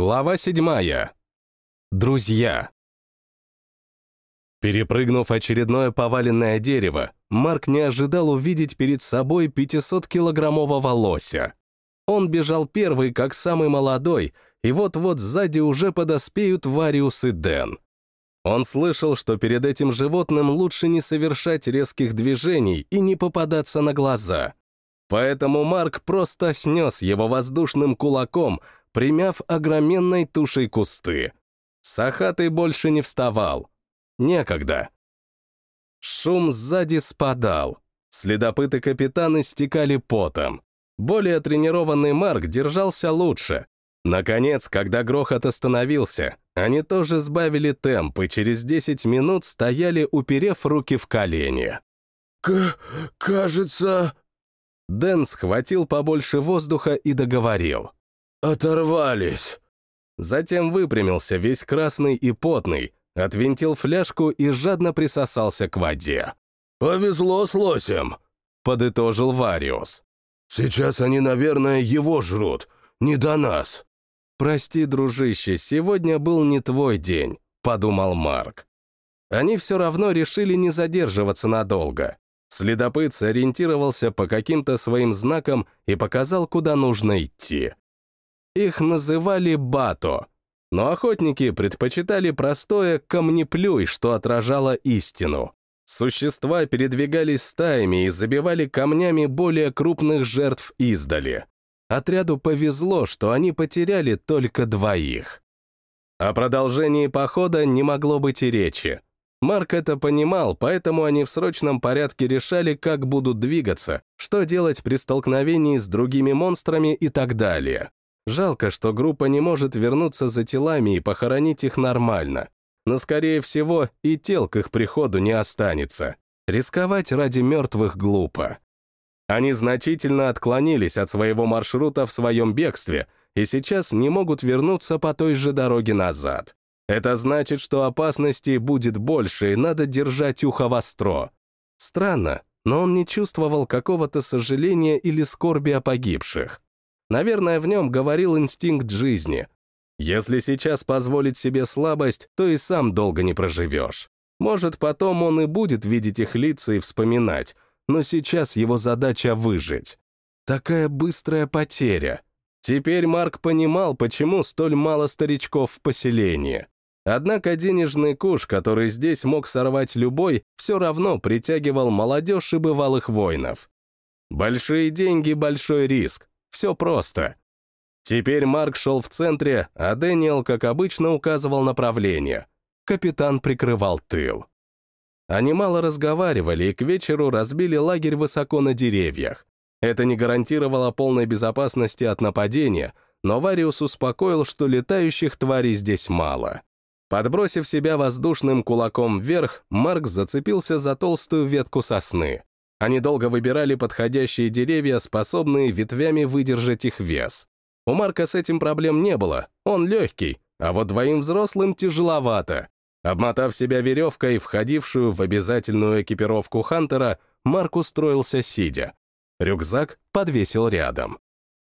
Глава седьмая. Друзья. Перепрыгнув очередное поваленное дерево, Марк не ожидал увидеть перед собой 500-килограммового лося. Он бежал первый, как самый молодой, и вот-вот сзади уже подоспеют Вариус и Дэн. Он слышал, что перед этим животным лучше не совершать резких движений и не попадаться на глаза. Поэтому Марк просто снес его воздушным кулаком — примяв огроменной тушей кусты. Сахатый больше не вставал. Некогда. Шум сзади спадал. Следопыты капитаны стекали потом. Более тренированный Марк держался лучше. Наконец, когда грохот остановился, они тоже сбавили темп и через 10 минут стояли, уперев руки в колени. К «Кажется...» Дэн схватил побольше воздуха и договорил. «Оторвались!» Затем выпрямился весь красный и потный, отвинтил фляжку и жадно присосался к воде. «Повезло с лосем», — подытожил Вариус. «Сейчас они, наверное, его жрут, не до нас». «Прости, дружище, сегодня был не твой день», — подумал Марк. Они все равно решили не задерживаться надолго. Следопыт сориентировался по каким-то своим знакам и показал, куда нужно идти. Их называли бато, но охотники предпочитали простое «камнеплюй», что отражало истину. Существа передвигались стаями и забивали камнями более крупных жертв издали. Отряду повезло, что они потеряли только двоих. О продолжении похода не могло быть и речи. Марк это понимал, поэтому они в срочном порядке решали, как будут двигаться, что делать при столкновении с другими монстрами и так далее. Жалко, что группа не может вернуться за телами и похоронить их нормально. Но, скорее всего, и тел к их приходу не останется. Рисковать ради мертвых глупо. Они значительно отклонились от своего маршрута в своем бегстве и сейчас не могут вернуться по той же дороге назад. Это значит, что опасностей будет больше, и надо держать ухо востро. Странно, но он не чувствовал какого-то сожаления или скорби о погибших. Наверное, в нем говорил инстинкт жизни. Если сейчас позволить себе слабость, то и сам долго не проживешь. Может, потом он и будет видеть их лица и вспоминать, но сейчас его задача выжить. Такая быстрая потеря. Теперь Марк понимал, почему столь мало старичков в поселении. Однако денежный куш, который здесь мог сорвать любой, все равно притягивал молодежь и бывалых воинов. Большие деньги — большой риск, все просто. Теперь Марк шел в центре, а Дэниел, как обычно, указывал направление. Капитан прикрывал тыл. Они мало разговаривали и к вечеру разбили лагерь высоко на деревьях. Это не гарантировало полной безопасности от нападения, но Вариус успокоил, что летающих тварей здесь мало. Подбросив себя воздушным кулаком вверх, Марк зацепился за толстую ветку сосны. Они долго выбирали подходящие деревья, способные ветвями выдержать их вес. У Марка с этим проблем не было, он легкий, а вот двоим взрослым тяжеловато. Обмотав себя веревкой, входившую в обязательную экипировку Хантера, Марк устроился сидя. Рюкзак подвесил рядом.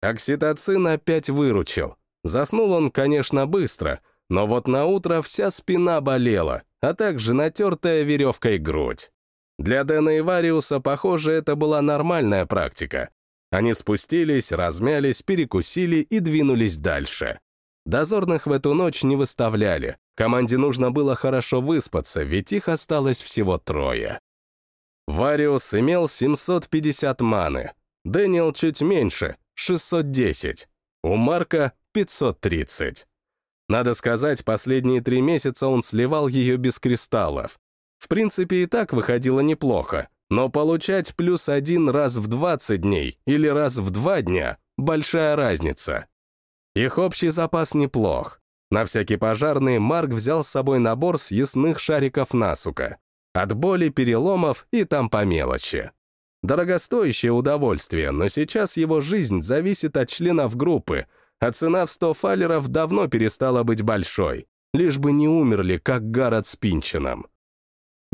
Окситоцин опять выручил. Заснул он, конечно, быстро, но вот на утро вся спина болела, а также натертая веревкой грудь. Для Дэна и Вариуса, похоже, это была нормальная практика. Они спустились, размялись, перекусили и двинулись дальше. Дозорных в эту ночь не выставляли. Команде нужно было хорошо выспаться, ведь их осталось всего трое. Вариус имел 750 маны, Дэниел чуть меньше, 610, у Марка 530. Надо сказать, последние три месяца он сливал ее без кристаллов. В принципе, и так выходило неплохо, но получать плюс один раз в 20 дней или раз в два дня — большая разница. Их общий запас неплох. На всякий пожарный Марк взял с собой набор съестных шариков насука. От боли, переломов и там по мелочи. Дорогостоящее удовольствие, но сейчас его жизнь зависит от членов группы, а цена в 100 фалеров давно перестала быть большой, лишь бы не умерли, как Гаррет с Пинчином.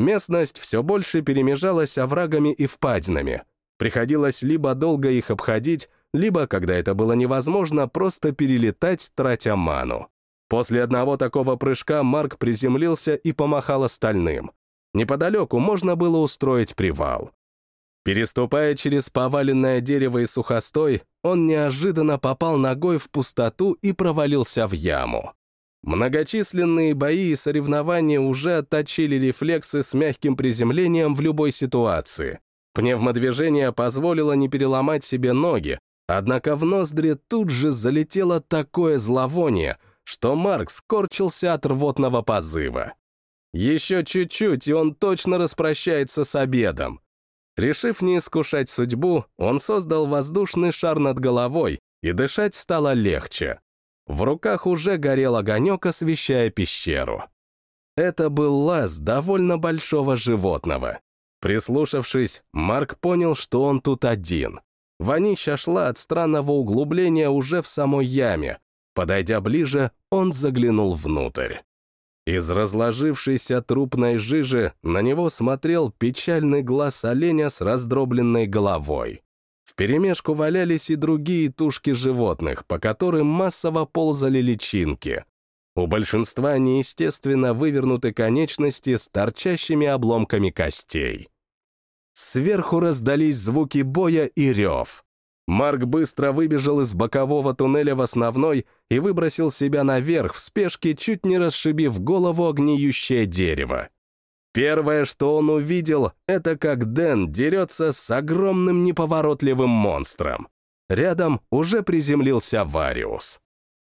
Местность все больше перемежалась оврагами и впадинами. Приходилось либо долго их обходить, либо, когда это было невозможно, просто перелетать, тратя ману. После одного такого прыжка Марк приземлился и помахал остальным. Неподалеку можно было устроить привал. Переступая через поваленное дерево и сухостой, он неожиданно попал ногой в пустоту и провалился в яму. Многочисленные бои и соревнования уже отточили рефлексы с мягким приземлением в любой ситуации. Пневмодвижение позволило не переломать себе ноги, однако в ноздри тут же залетело такое зловоние, что Марк скорчился от рвотного позыва. Еще чуть-чуть, и он точно распрощается с обедом. Решив не искушать судьбу, он создал воздушный шар над головой, и дышать стало легче. В руках уже горел огонек, освещая пещеру. Это был лаз довольно большого животного. Прислушавшись, Марк понял, что он тут один. Вонища шла от странного углубления уже в самой яме. Подойдя ближе, он заглянул внутрь. Из разложившейся трупной жижи на него смотрел печальный глаз оленя с раздробленной головой. Вперемешку валялись и другие тушки животных, по которым массово ползали личинки. У большинства неестественно вывернуты конечности с торчащими обломками костей. Сверху раздались звуки боя и рев. Марк быстро выбежал из бокового туннеля в основной и выбросил себя наверх в спешке, чуть не расшибив голову огниющее дерево. Первое, что он увидел, это как Дэн дерется с огромным неповоротливым монстром. Рядом уже приземлился Вариус.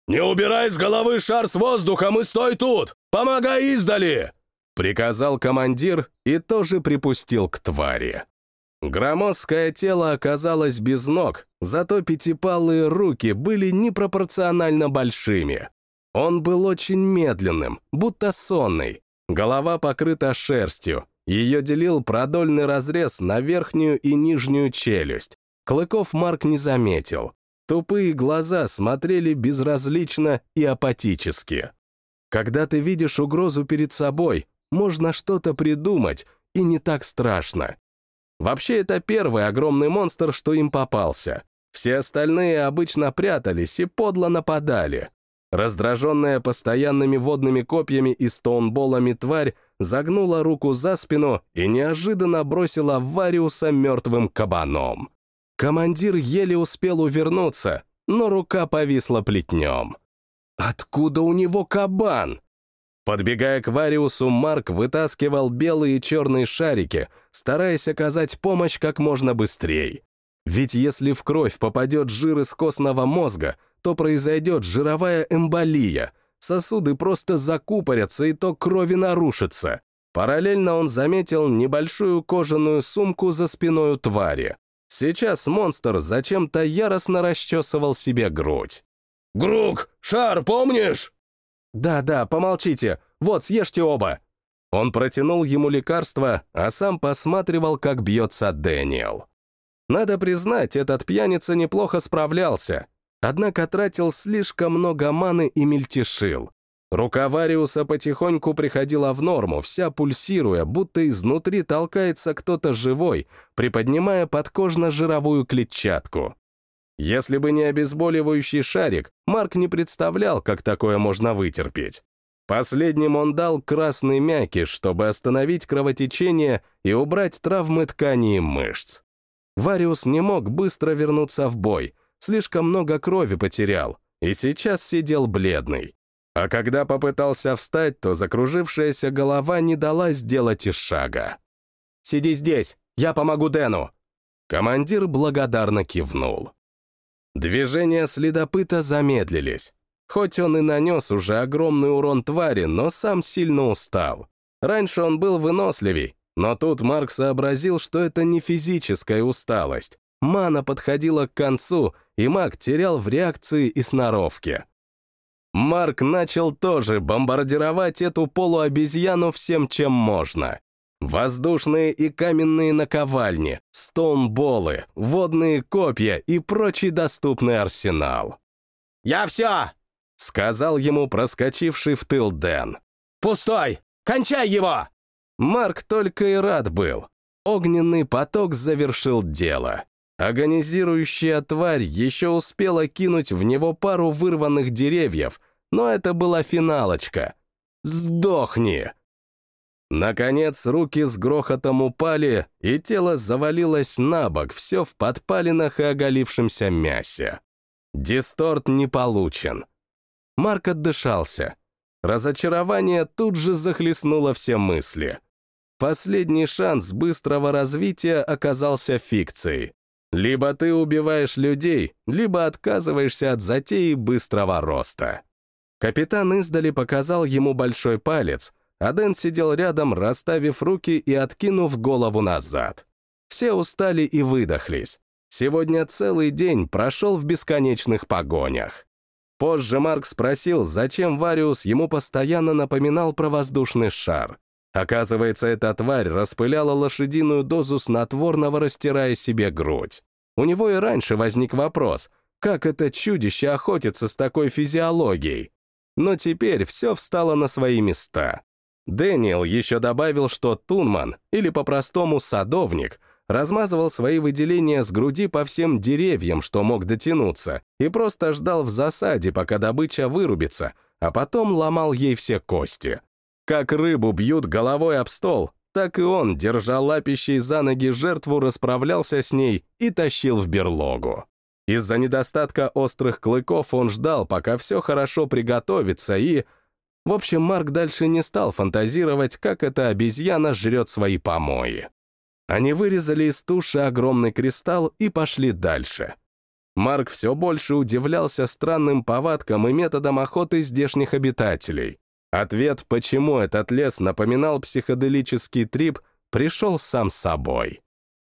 «Не убирай с головы шар с воздухом и стой тут! Помогай издали!» Приказал командир и тоже припустил к твари. Громоздкое тело оказалось без ног, зато пятипалые руки были непропорционально большими. Он был очень медленным, будто сонный, Голова покрыта шерстью, ее делил продольный разрез на верхнюю и нижнюю челюсть. Клыков Марк не заметил. Тупые глаза смотрели безразлично и апатически. Когда ты видишь угрозу перед собой, можно что-то придумать, и не так страшно. Вообще, это первый огромный монстр, что им попался. Все остальные обычно прятались и подло нападали. Раздраженная постоянными водными копьями и стоунболами тварь загнула руку за спину и неожиданно бросила Вариуса мертвым кабаном. Командир еле успел увернуться, но рука повисла плетнем. «Откуда у него кабан?» Подбегая к Вариусу, Марк вытаскивал белые и черные шарики, стараясь оказать помощь как можно быстрее. Ведь если в кровь попадет жир из костного мозга, то произойдет жировая эмболия, сосуды просто закупорятся и то крови нарушится. Параллельно он заметил небольшую кожаную сумку за спиной у твари. Сейчас монстр зачем-то яростно расчесывал себе грудь. «Грук, шар, помнишь?» «Да-да, помолчите. Вот, съешьте оба». Он протянул ему лекарство, а сам посматривал, как бьется Дэниел. Надо признать, этот пьяница неплохо справлялся, однако тратил слишком много маны и мельтешил. Рука Вариуса потихоньку приходила в норму, вся пульсируя, будто изнутри толкается кто-то живой, приподнимая подкожно-жировую клетчатку. Если бы не обезболивающий шарик, Марк не представлял, как такое можно вытерпеть. Последним он дал красный мякиш, чтобы остановить кровотечение и убрать травмы тканей и мышц. Вариус не мог быстро вернуться в бой, слишком много крови потерял, и сейчас сидел бледный. А когда попытался встать, то закружившаяся голова не дала сделать и шага. «Сиди здесь, я помогу Дэну!» Командир благодарно кивнул. Движения следопыта замедлились. Хоть он и нанес уже огромный урон твари, но сам сильно устал. Раньше он был выносливей, но тут Марк сообразил, что это не физическая усталость. Мана подходила к концу, и маг терял в реакции и сноровке. Марк начал тоже бомбардировать эту полуобезьяну всем, чем можно. Воздушные и каменные наковальни, стоунболы, водные копья и прочий доступный арсенал. «Я все!» — сказал ему проскочивший в тыл Дэн. «Пустой! Кончай его!» Марк только и рад был. Огненный поток завершил дело. Агонизирующая тварь еще успела кинуть в него пару вырванных деревьев, но это была финалочка. «Сдохни!» Наконец руки с грохотом упали, и тело завалилось на бок, все в подпалинах и оголившемся мясе. Дисторт не получен. Марк отдышался. Разочарование тут же захлестнуло все мысли. Последний шанс быстрого развития оказался фикцией. Либо ты убиваешь людей, либо отказываешься от затеи быстрого роста. Капитан издали показал ему большой палец, а Дэн сидел рядом, расставив руки и откинув голову назад. Все устали и выдохлись. Сегодня целый день прошел в бесконечных погонях. Позже Марк спросил, зачем Вариус ему постоянно напоминал про воздушный шар. Оказывается, эта тварь распыляла лошадиную дозу снотворного, растирая себе грудь. У него и раньше возник вопрос, как это чудище охотится с такой физиологией. Но теперь все встало на свои места. Дэниел еще добавил, что Тунман, или по-простому садовник, размазывал свои выделения с груди по всем деревьям, что мог дотянуться, и просто ждал в засаде, пока добыча вырубится, а потом ломал ей все кости. Как рыбу бьют головой об стол, так и он, держа лапищей за ноги жертву, расправлялся с ней и тащил в берлогу. Из-за недостатка острых клыков он ждал, пока все хорошо приготовится, и в общем, Марк дальше не стал фантазировать, как эта обезьяна жрет свои помои. Они вырезали из туши огромный кристалл и пошли дальше. Марк все больше удивлялся странным повадкам и методам охоты здешних обитателей. Ответ, почему этот лес напоминал психоделический трип, пришел сам собой.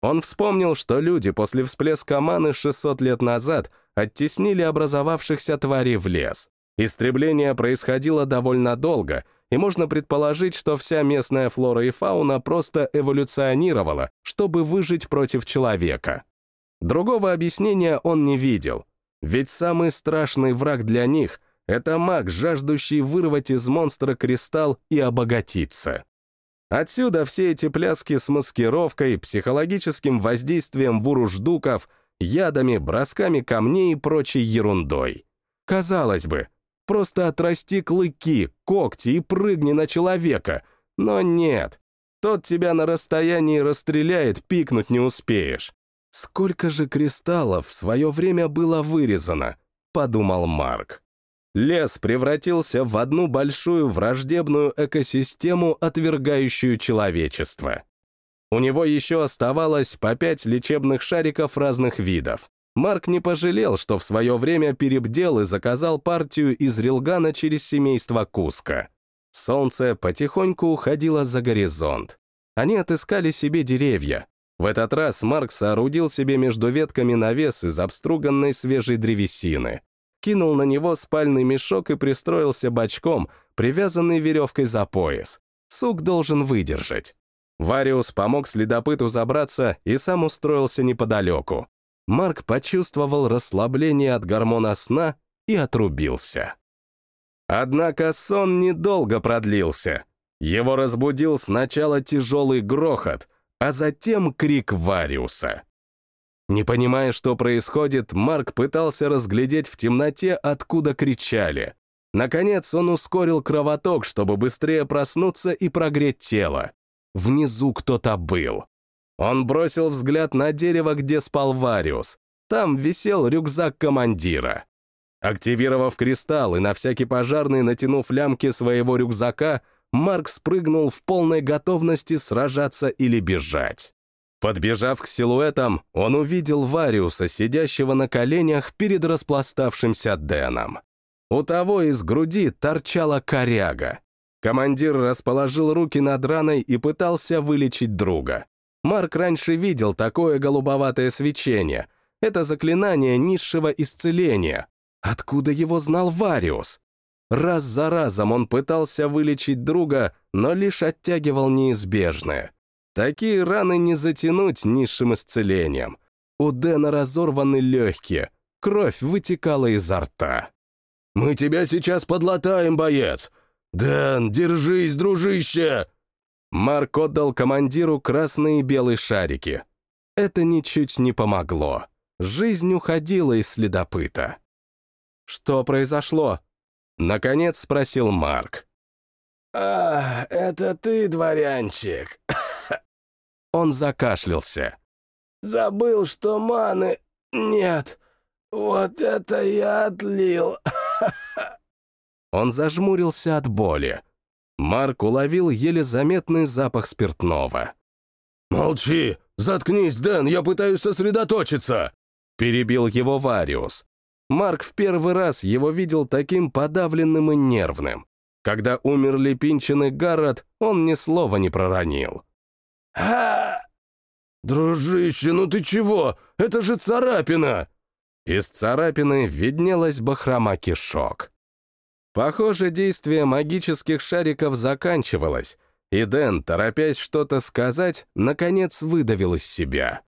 Он вспомнил, что люди после всплеска маны 600 лет назад оттеснили образовавшихся тварей в лес. Истребление происходило довольно долго, и можно предположить, что вся местная флора и фауна просто эволюционировала, чтобы выжить против человека. Другого объяснения он не видел, ведь самый страшный враг для них — это маг, жаждущий вырвать из монстра кристалл и обогатиться. Отсюда все эти пляски с маскировкой, психологическим воздействием вуруждуков, ядами, бросками камней и прочей ерундой. Казалось бы, Просто отрасти клыки, когти и прыгни на человека. Но нет. Тот тебя на расстоянии расстреляет, пикнуть не успеешь. Сколько же кристаллов в свое время было вырезано, подумал Марк. Лес превратился в одну большую враждебную экосистему, отвергающую человечество. У него еще оставалось по пять лечебных шариков разных видов. Марк не пожалел, что в свое время перебдел и заказал партию из рилгана через семейство Куска. Солнце потихоньку уходило за горизонт. Они отыскали себе деревья. В этот раз Марк соорудил себе между ветками навес из обструганной свежей древесины. Кинул на него спальный мешок и пристроился бочком, привязанный веревкой за пояс. Сук должен выдержать. Вариус помог следопыту забраться и сам устроился неподалеку. Марк почувствовал расслабление от гормона сна и отрубился. Однако сон недолго продлился. Его разбудил сначала тяжелый грохот, а затем крик Вариуса. Не понимая, что происходит, Марк пытался разглядеть в темноте, откуда кричали. Наконец он ускорил кровоток, чтобы быстрее проснуться и прогреть тело. Внизу кто-то был. Он бросил взгляд на дерево, где спал Вариус. Там висел рюкзак командира. Активировав кристалл и на всякий пожарный натянув лямки своего рюкзака, Марк спрыгнул в полной готовности сражаться или бежать. Подбежав к силуэтам, он увидел Вариуса, сидящего на коленях перед распластавшимся Дэном. У того из груди торчала коряга. Командир расположил руки над раной и пытался вылечить друга. Марк раньше видел такое голубоватое свечение. Это заклинание низшего исцеления. Откуда его знал Вариус? Раз за разом он пытался вылечить друга, но лишь оттягивал неизбежное. Такие раны не затянуть низшим исцелением. У Дэна разорваны легкие, кровь вытекала изо рта. «Мы тебя сейчас подлатаем, боец! Дэн, держись, дружище!» Марк отдал командиру красные и белые шарики. это ничуть не помогло. Жизнь уходила из следопыта. «Что произошло?» — наконец спросил Марк. «А, это ты, дворянчик?» Он закашлялся. «Забыл, что маны нет. Вот это я отлил!» Он зажмурился от боли. Марк уловил еле заметный запах спиртного. «Молчи! Заткнись, Дэн, я пытаюсь сосредоточиться!» Перебил его Вариус. Марк в первый раз его видел таким подавленным и нервным. Когда умерли Пинчин и Гаррет, он ни слова не проронил. «А, «Дружище, ну ты чего? Это же царапина!» Из царапины виднелась бахрома кишок. Похоже, действие магических шариков заканчивалось, и Дэн, торопясь что-то сказать, наконец выдавил из себя.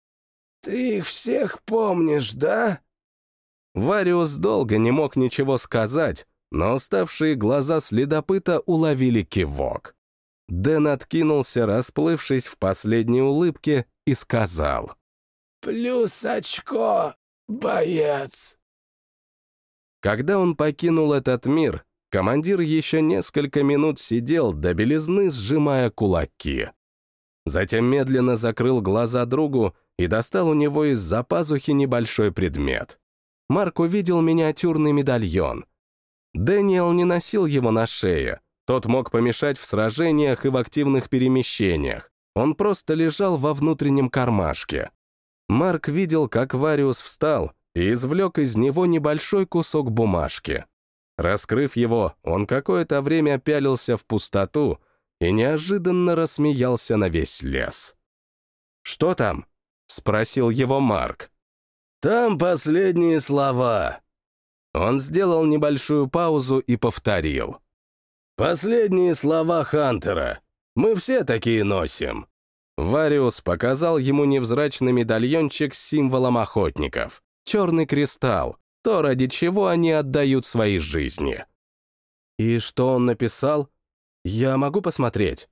«Ты их всех помнишь, да?» Вариус долго не мог ничего сказать, но уставшие глаза следопыта уловили кивок. Дэн откинулся, расплывшись в последней улыбке, и сказал. «Плюс очко, боец!» Когда он покинул этот мир, командир еще несколько минут сидел до белизны, сжимая кулаки. Затем медленно закрыл глаза другу и достал у него из-за пазухи небольшой предмет. Марк увидел миниатюрный медальон. Дэниел не носил его на шее, тот мог помешать в сражениях и в активных перемещениях. Он просто лежал во внутреннем кармашке. Марк видел, как Вариус встал и извлек из него небольшой кусок бумажки. Раскрыв его, он какое-то время пялился в пустоту и неожиданно рассмеялся на весь лес. «Что там?» — спросил его Марк. «Там последние слова». Он сделал небольшую паузу и повторил. Последние слова Хантера. Мы все такие носим. Вариус показал ему невзрачный медальончик с символом охотников. Черный кристалл, то, ради чего они отдают свои жизни. И что он написал? Я могу посмотреть?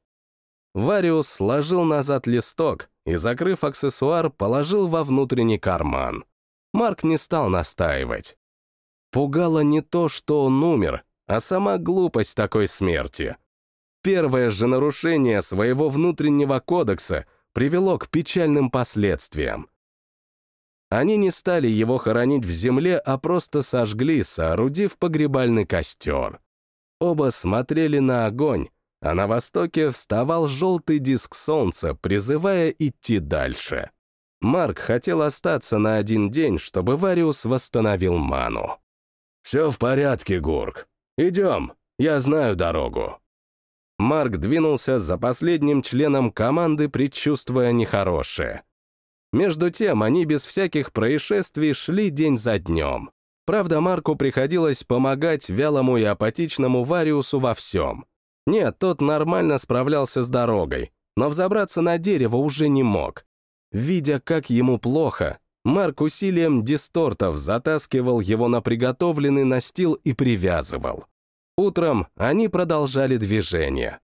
Вариус сложил назад листок и, закрыв аксессуар, положил во внутренний карман. Марк не стал настаивать. Пугало не то, что он умер, а сама глупость такой смерти. Первое же нарушение своего внутреннего кодекса привело к печальным последствиям. Они не стали его хоронить в земле, а просто сожгли, соорудив погребальный костер. Оба смотрели на огонь, а на востоке вставал желтый диск солнца, призывая идти дальше. Марк хотел остаться на один день, чтобы Вариус восстановил ману. «Все в порядке, Гурк. «Идем, я знаю дорогу». Марк двинулся за последним членом команды, предчувствуя нехорошее. Между тем, они без всяких происшествий шли день за днем. Правда, Марку приходилось помогать вялому и апатичному Вариусу во всем. Нет, тот нормально справлялся с дорогой, но взобраться на дерево уже не мог. Видя, как ему плохо, Марк усилием дистортов затаскивал его на приготовленный настил и привязывал. Утром они продолжали движение.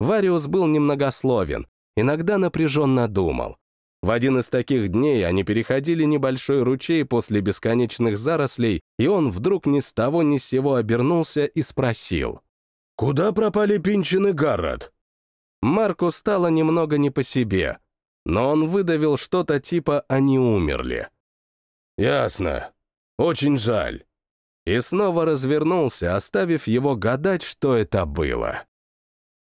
Вариус был немногословен, иногда напряженно думал. В один из таких дней они переходили небольшой ручей после бесконечных зарослей, и он вдруг ни с того ни с сего обернулся и спросил. «Куда пропали Пинчин Гаррет?» Марку стало немного не по себе — но он выдавил что-то типа «они умерли». «Ясно. Очень жаль». И снова развернулся, оставив его гадать, что это было.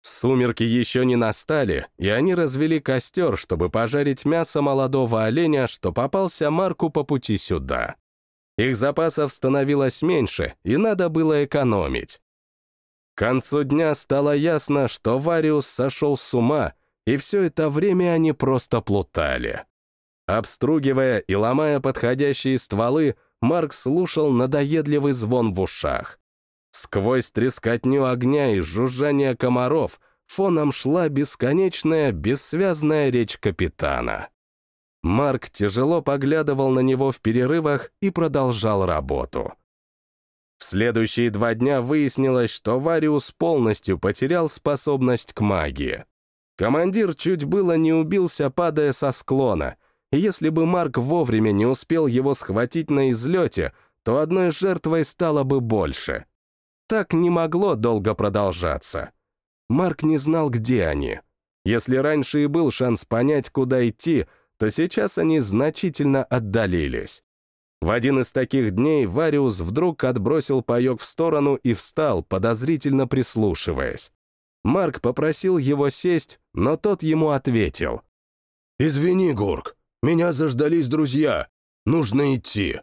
Сумерки еще не настали, и они развели костер, чтобы пожарить мясо молодого оленя, что попался Марку по пути сюда. Их запасов становилось меньше, и надо было экономить. К концу дня стало ясно, что Вариус сошел с ума — и все это время они просто плутали. Обстругивая и ломая подходящие стволы, Марк слушал надоедливый звон в ушах. Сквозь трескотню огня и жужжание комаров фоном шла бесконечная, бессвязная речь капитана. Марк тяжело поглядывал на него в перерывах и продолжал работу. В следующие два дня выяснилось, что Вариус полностью потерял способность к магии. Командир чуть было не убился, падая со склона, Если бы Марк вовремя не успел его схватить на излете, то одной жертвой стало бы больше. Так не могло долго продолжаться. Марк не знал, где они. Если раньше и был шанс понять, куда идти, то сейчас они значительно отдалились. В один из таких дней Вариус вдруг отбросил паёк в сторону и встал, подозрительно прислушиваясь. Марк попросил его сесть, но тот ему ответил. «Извини, Гурк, меня заждались друзья. Нужно идти».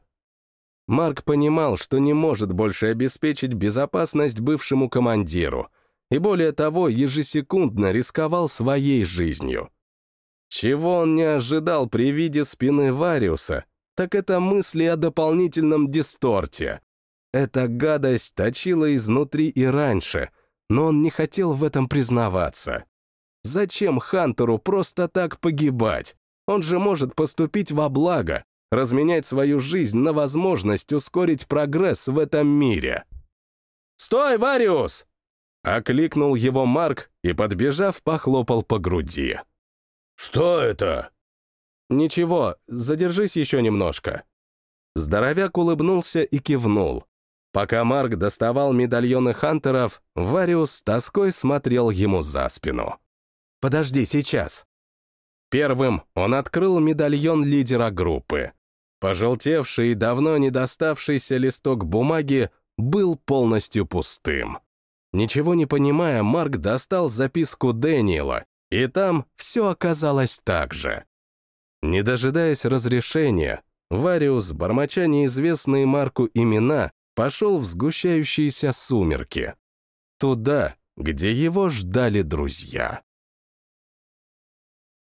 Марк понимал, что не может больше обеспечить безопасность бывшему командиру, и более того, ежесекундно рисковал своей жизнью. Чего он не ожидал при виде спины Вариуса, так это мысли о дополнительном дисторте. Эта гадость точила изнутри и раньше, но он не хотел в этом признаваться. Зачем Хантеру просто так погибать? Он же может поступить во благо, разменять свою жизнь на возможность ускорить прогресс в этом мире. «Стой, Вариус!» — окликнул его Марк и, подбежав, похлопал по груди. «Что это?» «Ничего, задержись еще немножко». Здоровяк улыбнулся и кивнул. Пока Марк доставал медальоны хантеров, Вариус с тоской смотрел ему за спину. «Подожди, сейчас». Первым он открыл медальон лидера группы. Пожелтевший и давно не доставшийся листок бумаги был полностью пустым. Ничего не понимая, Марк достал записку Дэниела, и там все оказалось так же. Не дожидаясь разрешения, Вариус, бормоча неизвестные Марку имена, пошел в сгущающиеся сумерки. Туда, где его ждали друзья.